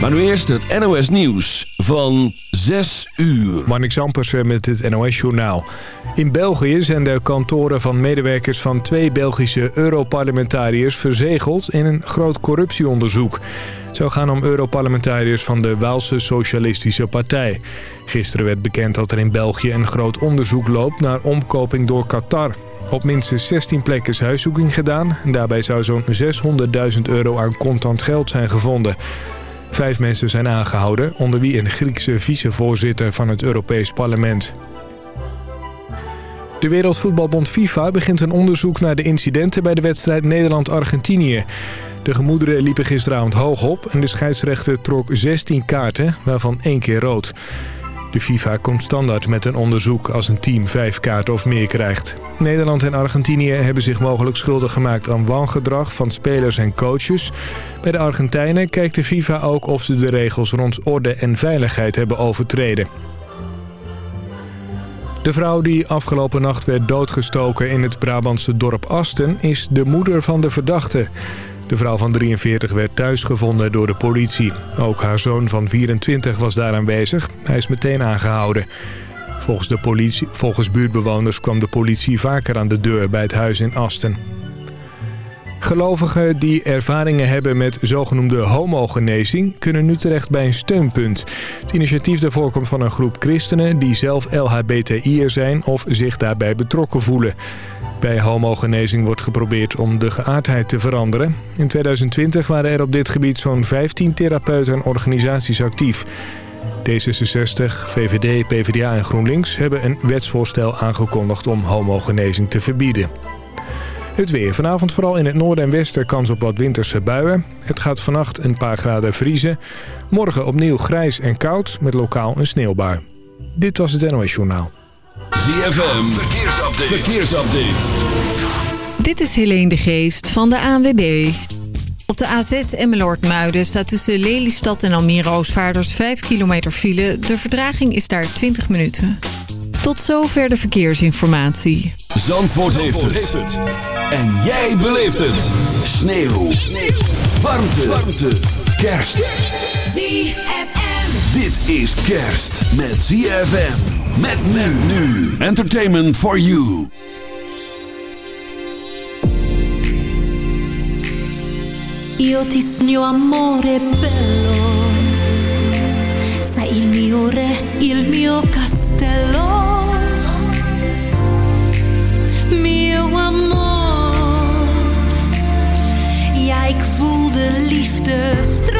Maar nu eerst het NOS Nieuws van 6 uur. Marnix Ampersen met het NOS-journaal. In België zijn de kantoren van medewerkers van twee Belgische Europarlementariërs verzegeld in een groot corruptieonderzoek. Het zou gaan om Europarlementariërs van de Waalse Socialistische Partij. Gisteren werd bekend dat er in België een groot onderzoek loopt naar omkoping door Qatar. Op minstens 16 plekken is huiszoeking gedaan. Daarbij zou zo'n 600.000 euro aan contant geld zijn gevonden. Vijf mensen zijn aangehouden, onder wie een Griekse vicevoorzitter van het Europees Parlement. De Wereldvoetbalbond FIFA begint een onderzoek naar de incidenten bij de wedstrijd Nederland-Argentinië. De gemoederen liepen gisteravond hoog op en de scheidsrechter trok 16 kaarten, waarvan één keer rood. De FIFA komt standaard met een onderzoek als een team vijf kaarten of meer krijgt. Nederland en Argentinië hebben zich mogelijk schuldig gemaakt aan wangedrag van spelers en coaches. Bij de Argentijnen kijkt de FIFA ook of ze de regels rond orde en veiligheid hebben overtreden. De vrouw die afgelopen nacht werd doodgestoken in het Brabantse dorp Asten is de moeder van de verdachte. De vrouw van 43 werd thuisgevonden door de politie. Ook haar zoon van 24 was daar aanwezig. Hij is meteen aangehouden. Volgens, de politie, volgens buurtbewoners kwam de politie vaker aan de deur bij het huis in Asten. Gelovigen die ervaringen hebben met zogenoemde homogenezing... kunnen nu terecht bij een steunpunt. Het initiatief daarvoor komt van een groep christenen... die zelf LHBTI'er zijn of zich daarbij betrokken voelen. Bij homogenezing wordt geprobeerd om de geaardheid te veranderen. In 2020 waren er op dit gebied zo'n 15 therapeuten en organisaties actief. D66, VVD, PvdA en GroenLinks hebben een wetsvoorstel aangekondigd om homogenezing te verbieden. Het weer. Vanavond vooral in het noorden en westen kans op wat winterse buien. Het gaat vannacht een paar graden vriezen. Morgen opnieuw grijs en koud met lokaal een sneeuwbui. Dit was het NOS Journaal. ZFM, verkeersupdate. verkeersupdate. Dit is Helene de Geest van de ANWB. Op de A6 Emmeloord-Muiden staat tussen Lelystad en Almere Oostvaarders 5 kilometer file. De verdraging is daar 20 minuten. Tot zover de verkeersinformatie. Zandvoort, heeft, het. En jij beleeft het. Sneeuw. Sneeuw. Warmte. Warmte. Kerst. ZFM. Dit is kerst met ZFM. Met men nu. Entertainment for you. Io ti sogno amore bello, sei il mio re, il mio castello, mio amor. Ja, ik voel de liefde stromen,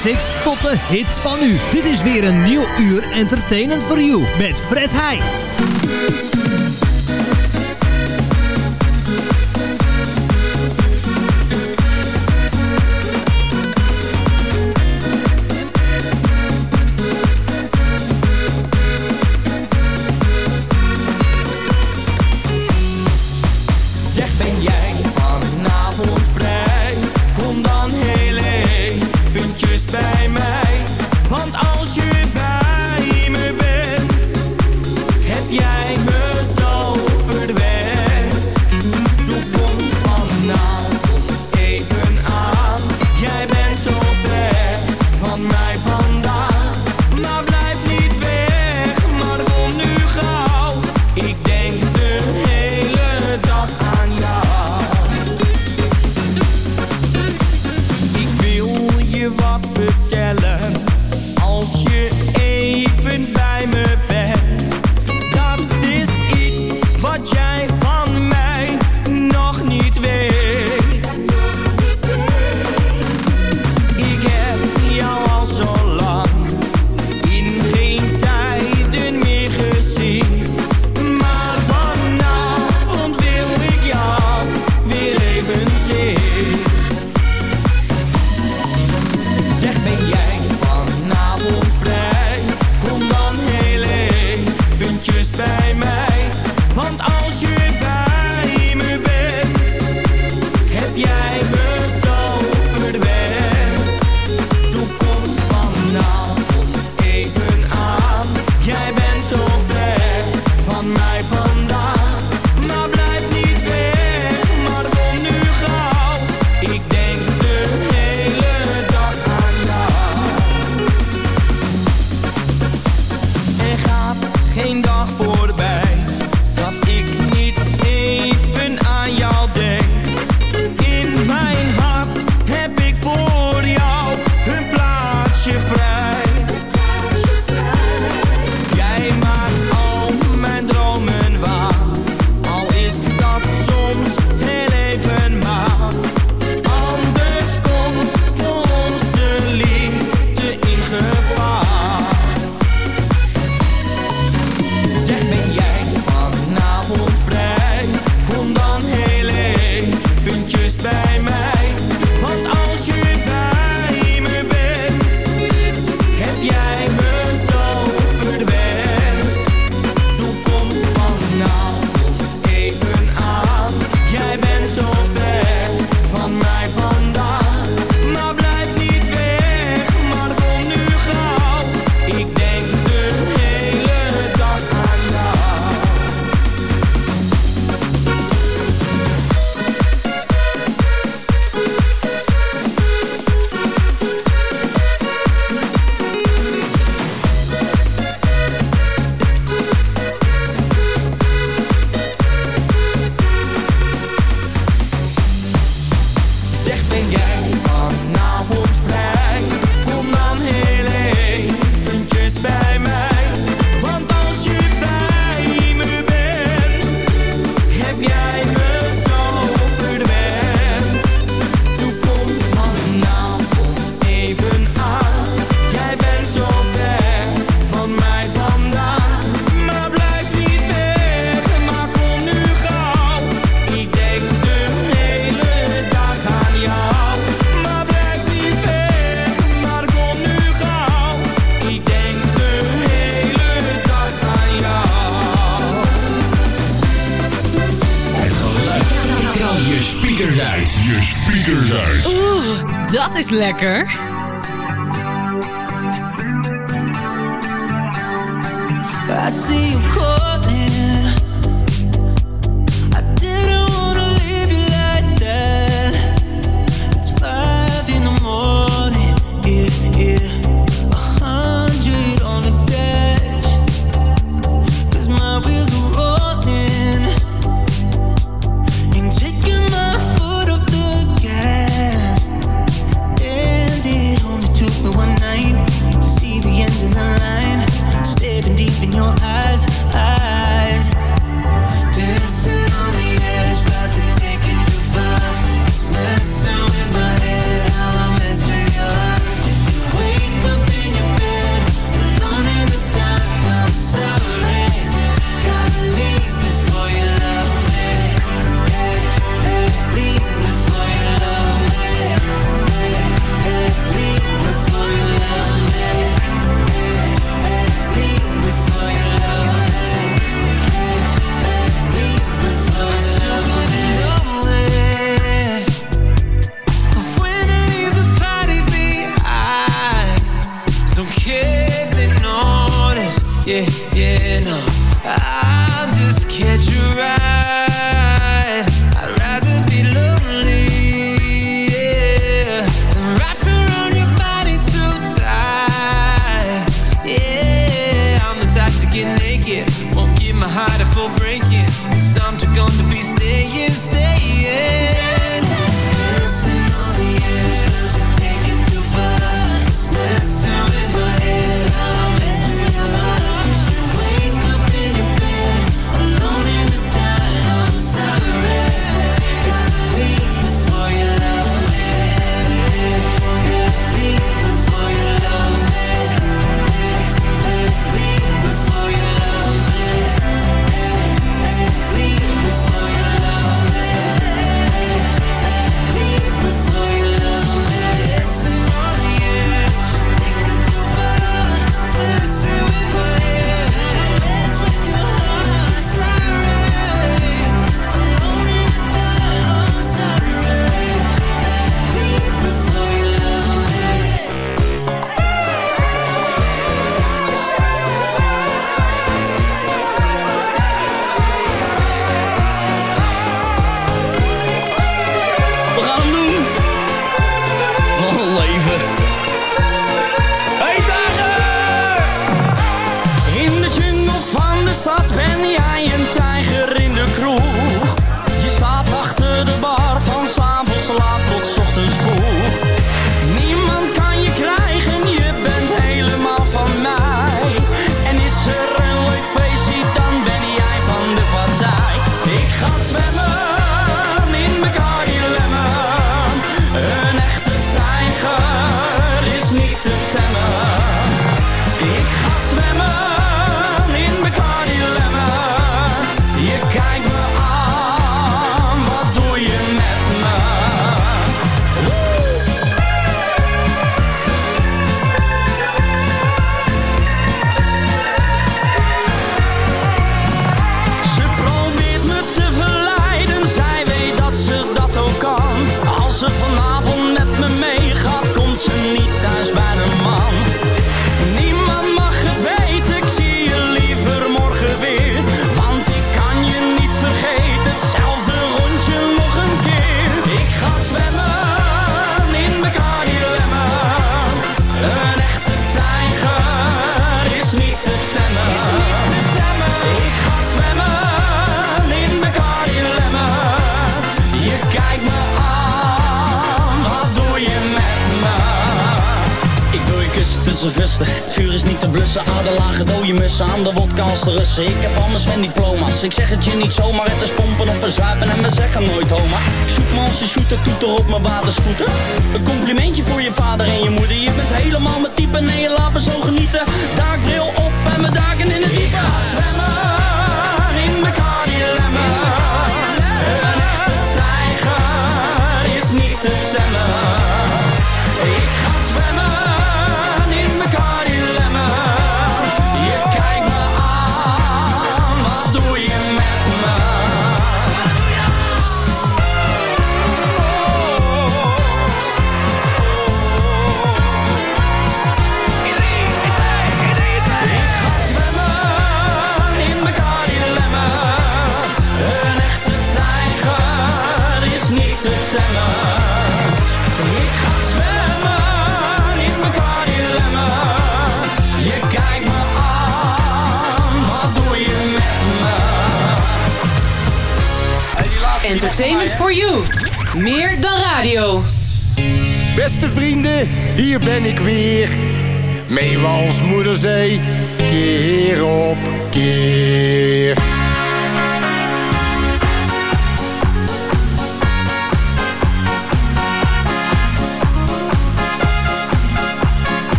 classics tot de hit van u. Dit is weer een nieuw uur entertainment for you met Fred Heij. lekker.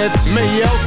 het met jou.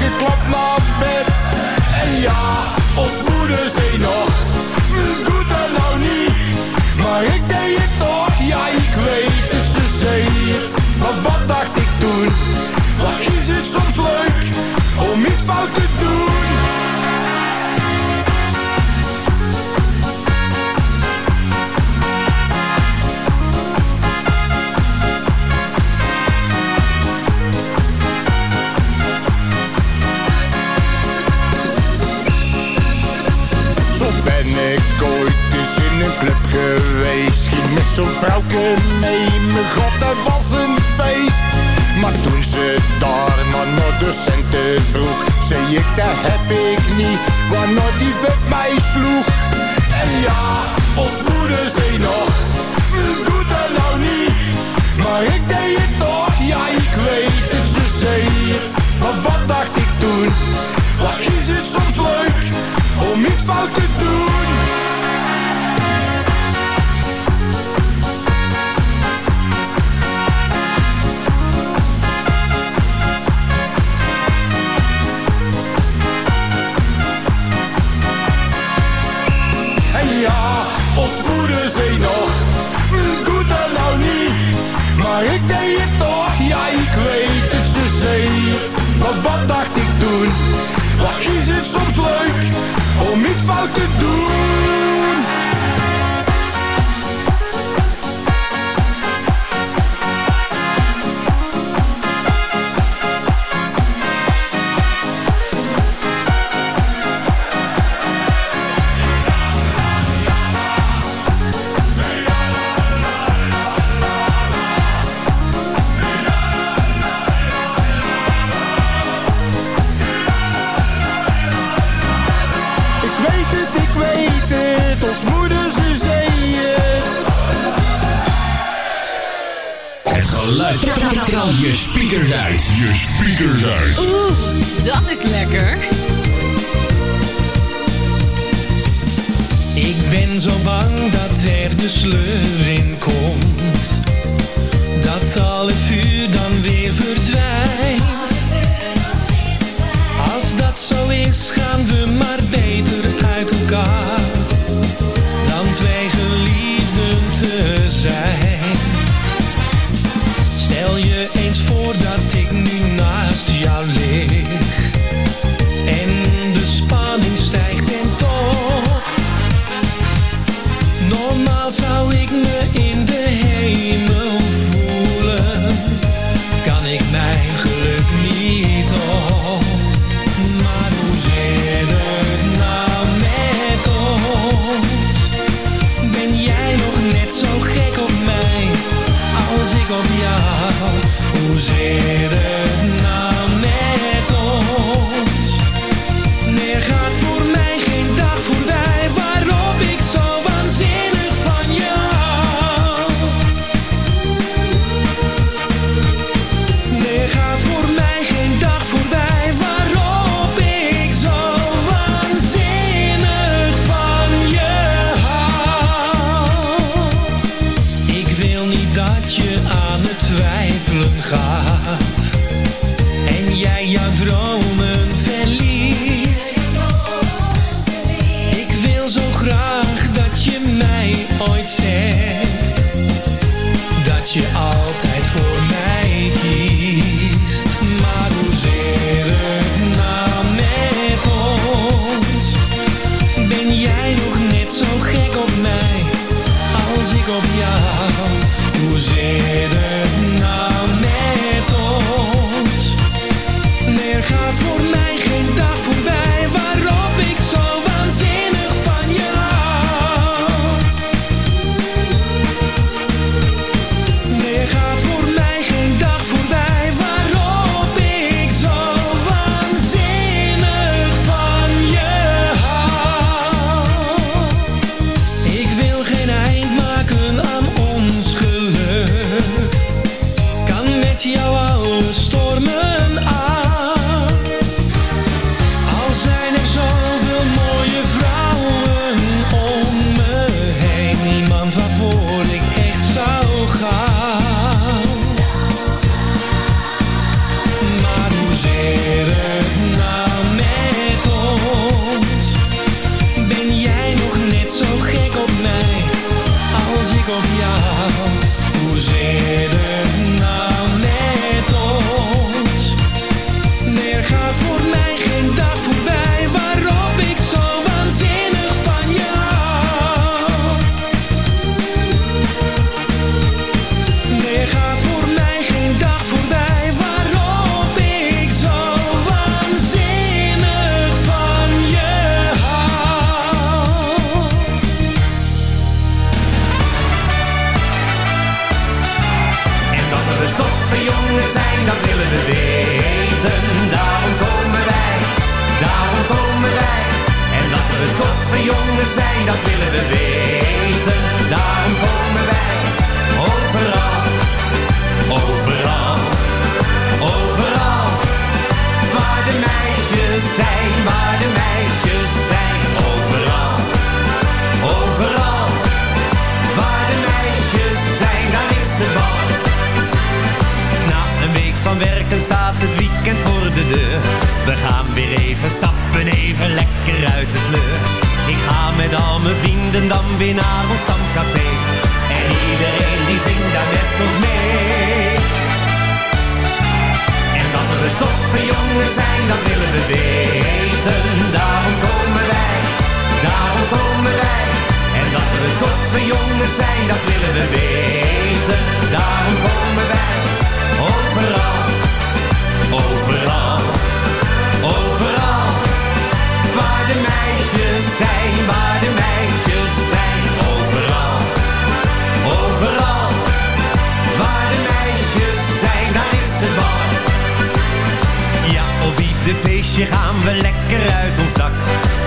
drinken. Mijn god, dat was een feest. Maar toen ze daar maar naar vroeg, zei ik dat. maar ik deed het toch, ja ik weet het, ze zeet. Maar wat dacht ik toen, wat is het soms leuk, om iets fout te doen.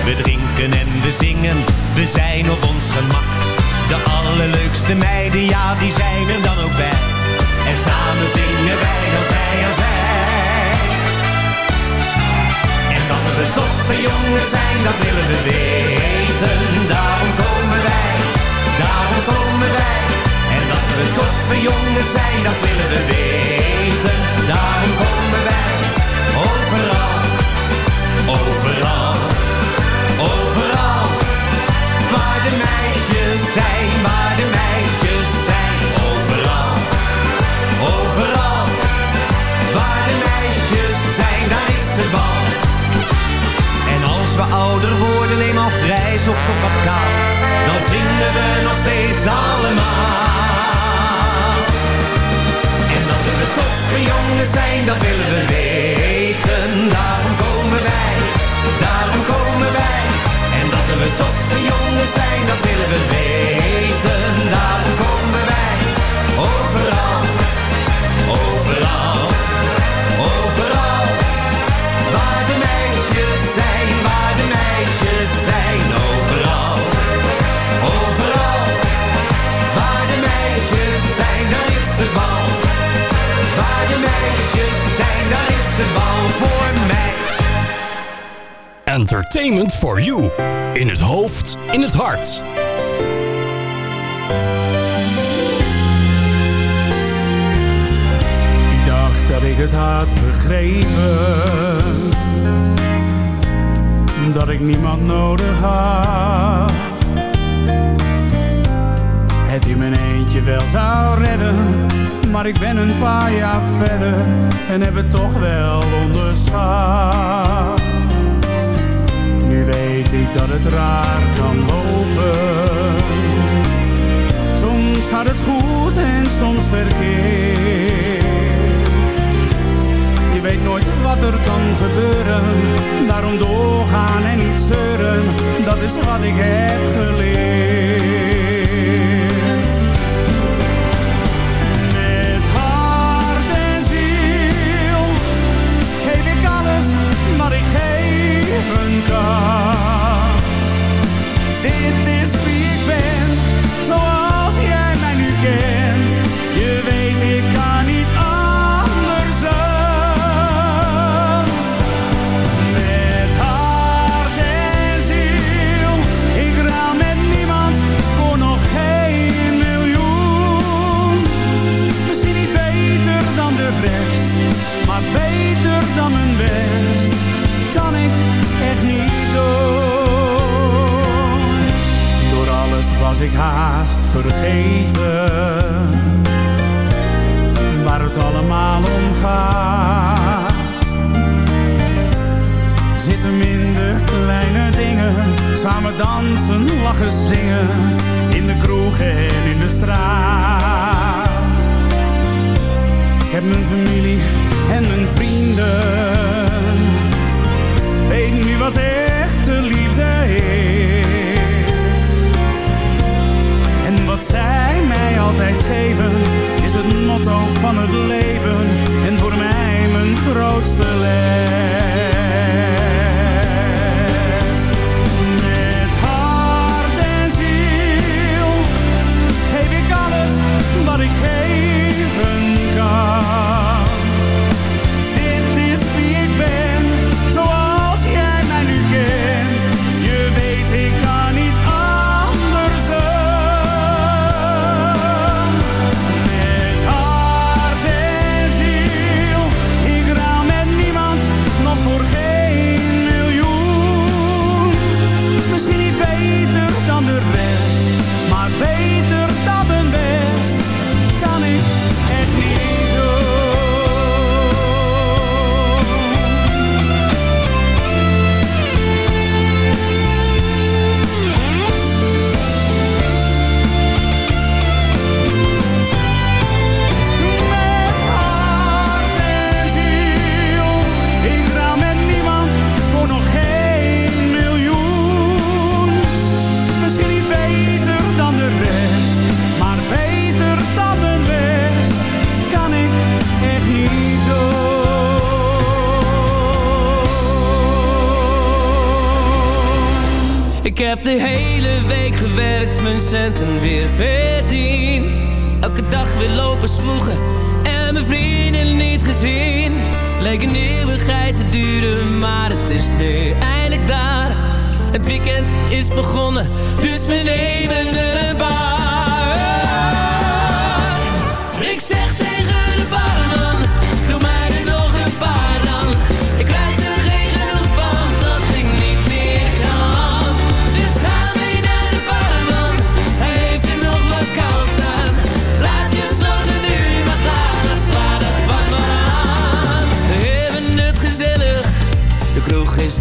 We drinken en we zingen, we zijn op ons gemak. De allerleukste meiden, ja, die zijn er dan ook bij. En samen zingen wij dan zij aan zij. En dat we toffe jongens zijn, dat willen we weten. Daarom komen wij, daarom komen wij. En dat we toffe jongens zijn, dat willen we weten. Daarom komen wij, overal, overal, overal. Waar de meisjes zijn, waar de meisjes zijn, overal, overal. Waar de meisjes zijn, daar is het bal. En als we ouder worden, eenmaal grijs of toch dan zingen we nog steeds allemaal. En dat we toffe jongens zijn, dat willen we weten. Daarom komen wij. En dat we toffe jongens zijn, dat willen we weten. Daarom komen wij, overal, overal, overal. Waar de meisjes zijn, waar de meisjes zijn, overal, overal. Waar de meisjes zijn, daar is het bal. Waar de meisjes zijn, daar is het bal voor mij. Entertainment for you. In het hoofd, in het hart. Ik dacht dat ik het had begrepen Dat ik niemand nodig had Het in mijn eentje wel zou redden Maar ik ben een paar jaar verder En heb het toch wel onderschat Weet ik dat het raar kan lopen Soms gaat het goed en soms verkeerd. Je weet nooit wat er kan gebeuren. Daarom doorgaan en niet zeuren. Dat is wat ik heb geleerd. Dit is ik haast vergeten. Waar het allemaal om gaat. Zit hem in de kleine dingen Samen dansen, lachen, zingen. In de kroeg en in de straat. Ik heb mijn familie en mijn vrienden. Weet nu wat echte liefde is wat zij mij altijd geven is het motto van het leven en voor mij mijn grootste les.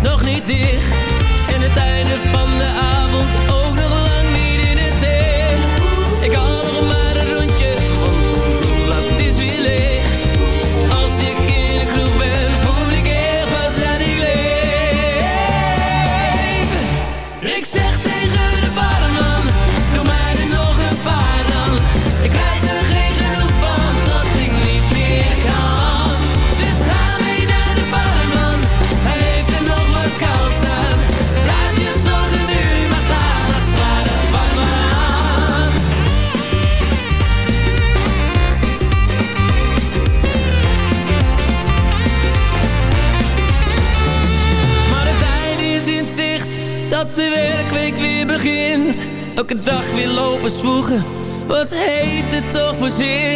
nog niet dit. Wat heeft het toch voor zin?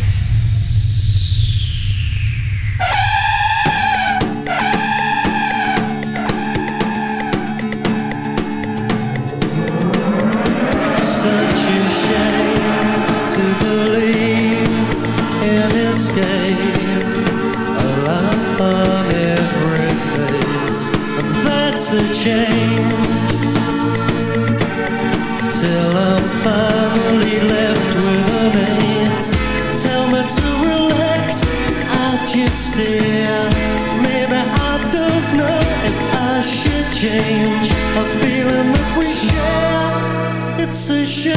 此生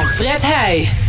van Fred Heij.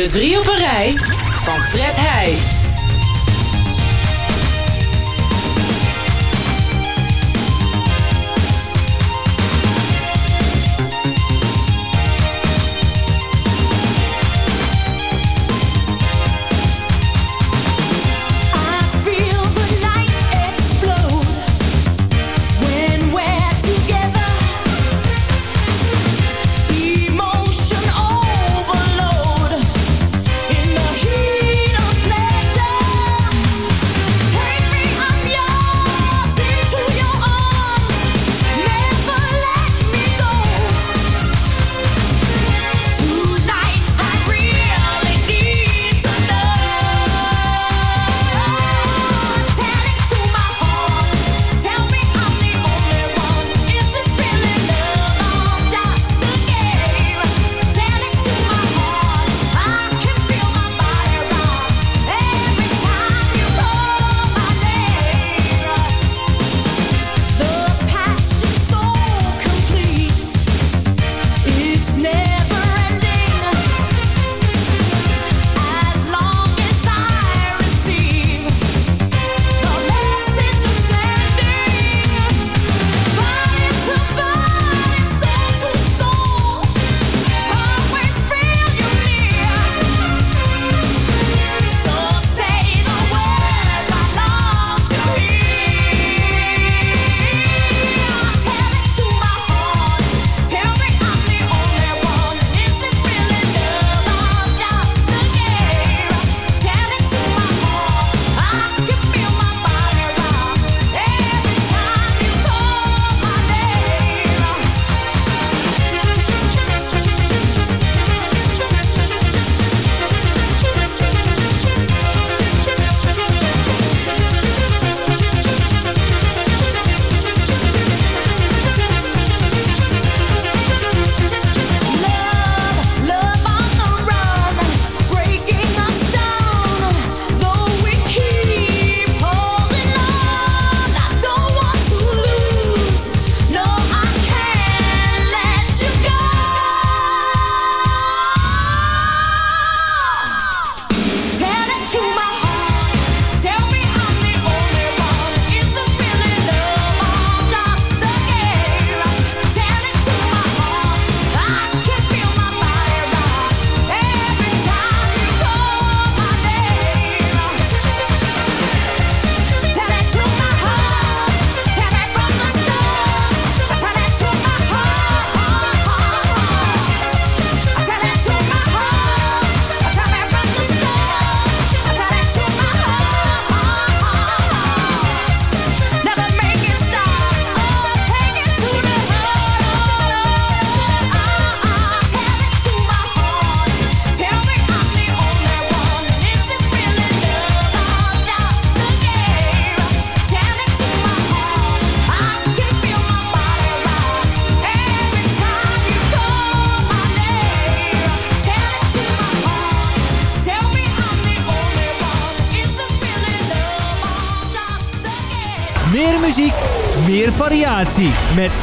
De drie op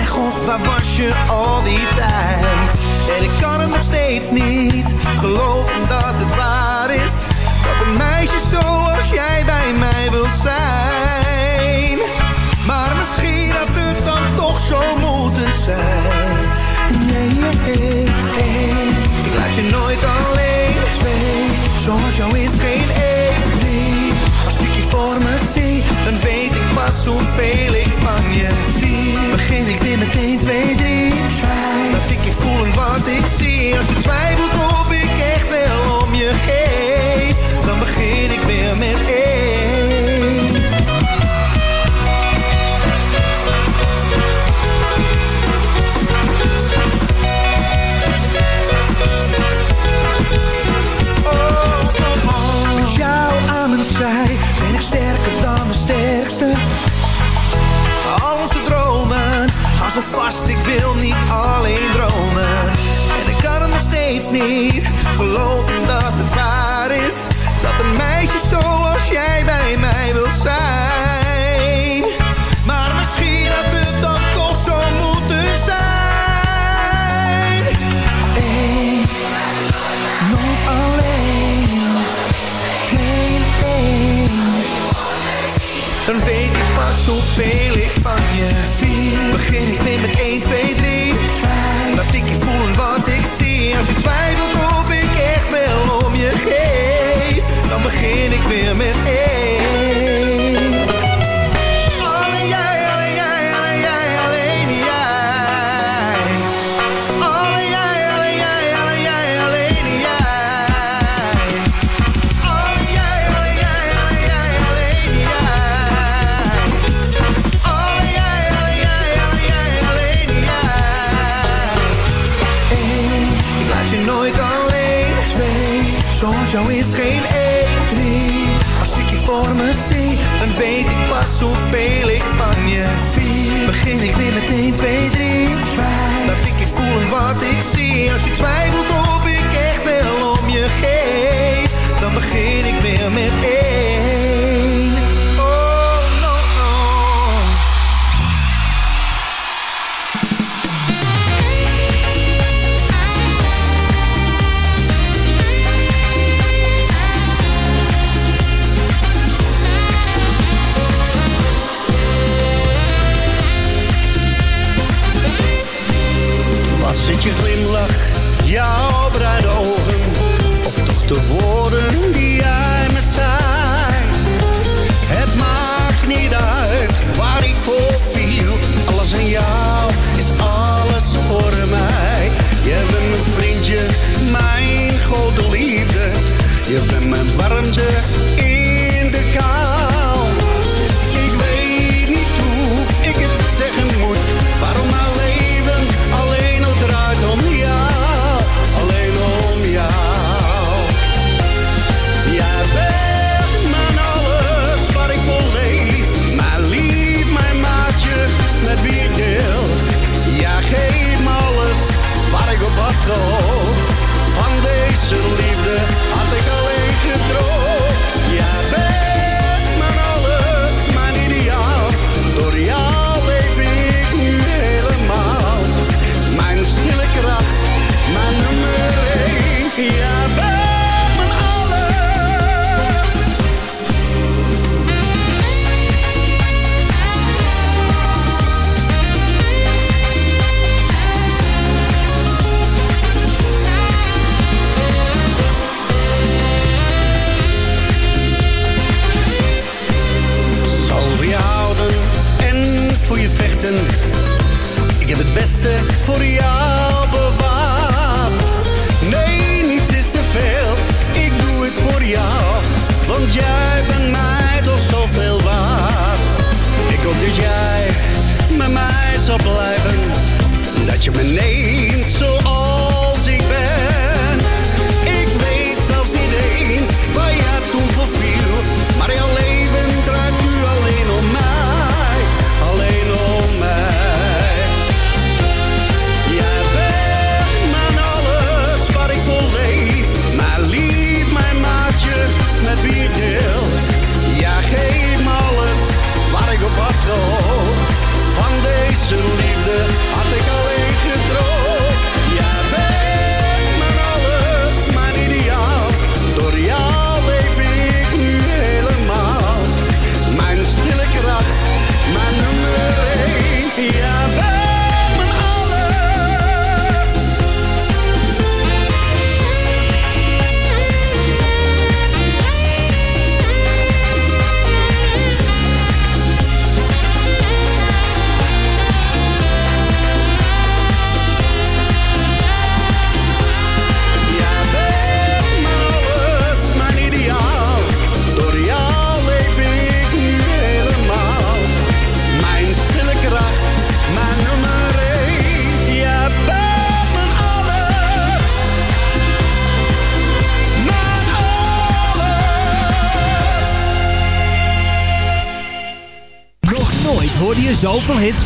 mijn god, waar was je al die tijd? En ik kan het nog steeds niet geloven dat het waar is. Dat een meisje zoals jij bij mij wil zijn. Maar misschien had het dan toch zo moeten zijn. Nee, nee. Ik laat je nooit alleen. Twee, zoals jou is geen één. Drie, als ik je voor me zie, dan weet ik pas hoeveel ik van je ik ik met meteen 2, 3 Dat ik je voel en wat ik zie. Als ik twijfelt of niet. Geloof dat het waar is. Dat een meisje zoals jij bij mij wilt zijn. Maar misschien had het dan toch zo moeten zijn. Eén, nooit alleen. Geen één. Dan weet ik pas hoeveel ik van je viel. Begin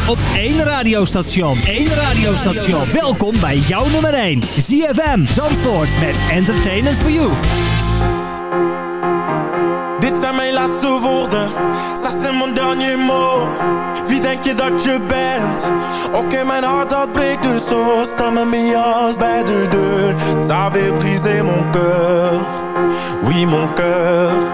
op één radiostation. Eén radiostation. Welkom bij jouw nummer 1. ZFM Zandvoort met Entertainment for You. Dit zijn mijn laatste woorden, ça c'est mon dernier mot. Wie denk je dat je bent? Oké, okay, mijn hart dat breekt dus zo. Sta met mijn jas bij de deur. Ça veut mon cœur, oui mon cœur.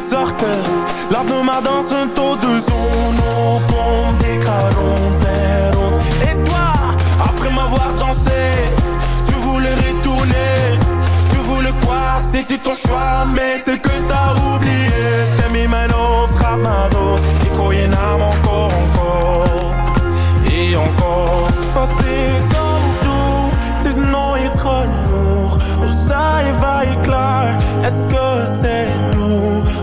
niet zachter Laat me maar dansen de zon opkomt Ik ga Et toi, après m'avoir dansé Tu voulais retourner. Tu voulais quoi, c'était ton choix Mais c'est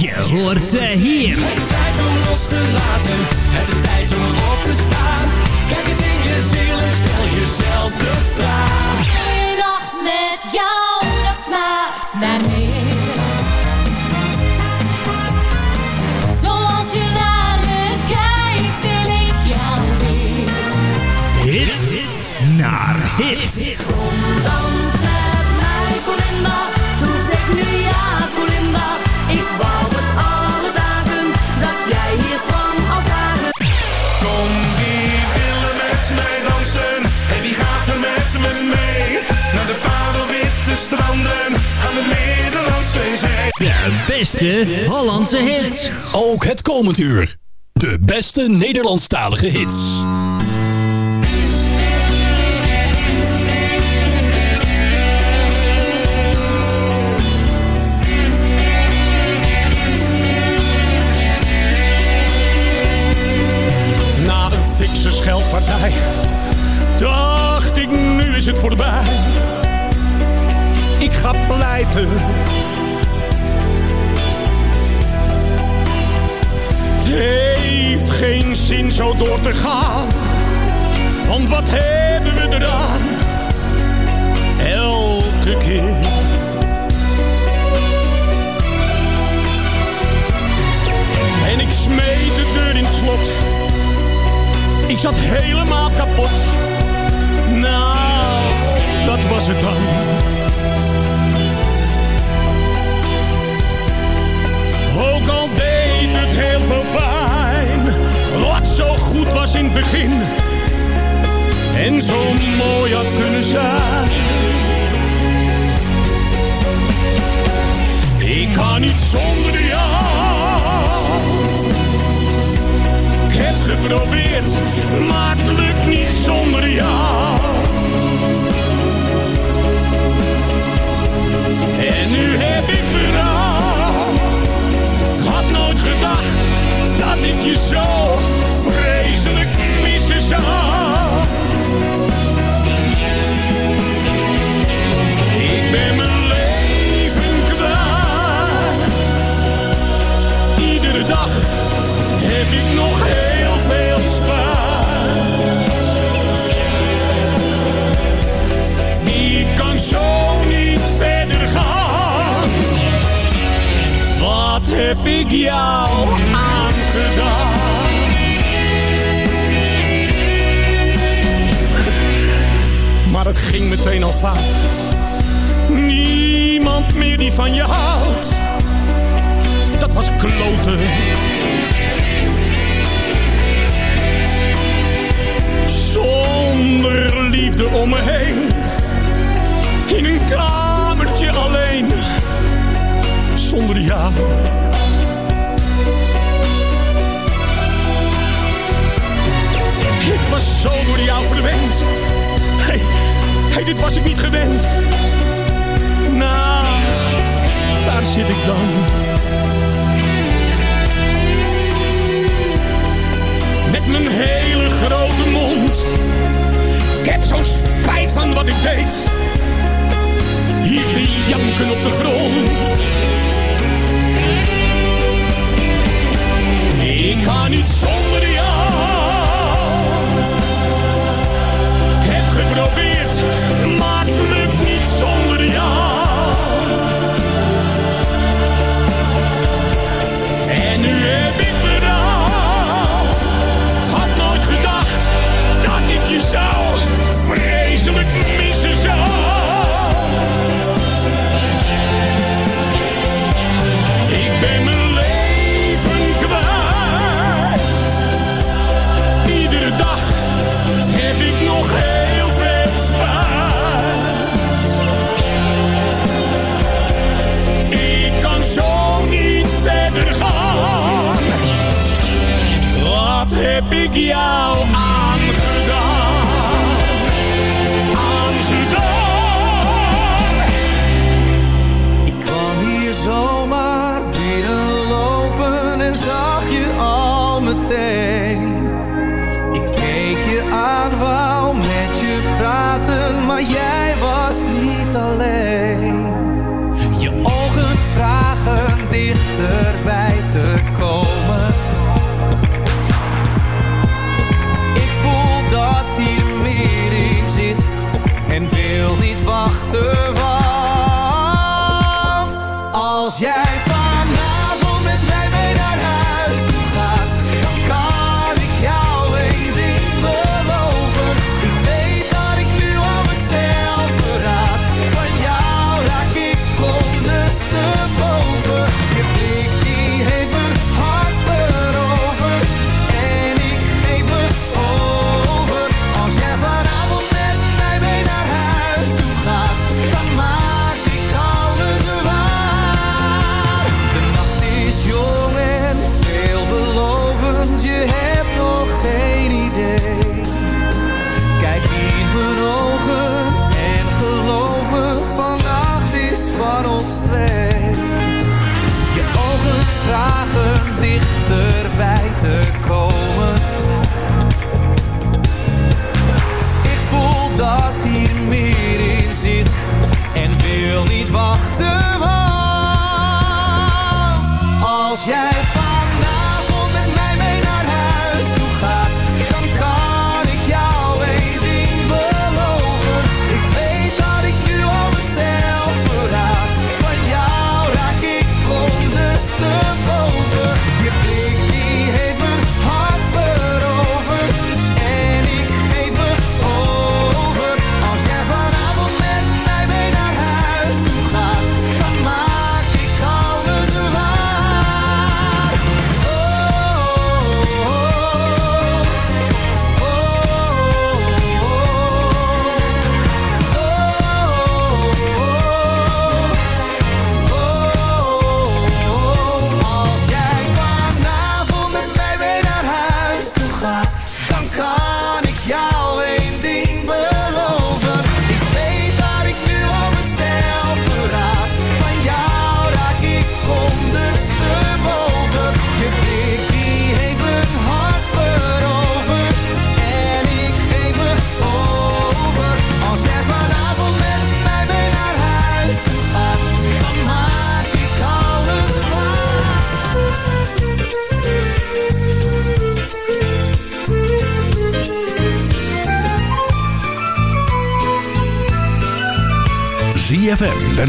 Je hoort ze hier. Het is tijd om los te laten, het is tijd om op te staan. Kijk eens in je ziel en stel jezelf de vraag. Beste Hollandse hits. Ook het komend uur. De beste Nederlandstalige hits. Na een fikse scheldpartij dacht ik, nu is het voorbij. Ik ga pleiten. Zin zo door te gaan. Want wat hebben we eraan? Elke keer. En ik smeet de deur in het slot. Ik zat helemaal kapot. Nou, dat was het dan. Ook al deed het heel veel pijn. Zo goed was in het begin. En zo mooi had kunnen zijn. Ik kan niet zonder jou. Ik heb geprobeerd, maar het lukt niet zonder